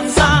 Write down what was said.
danzar.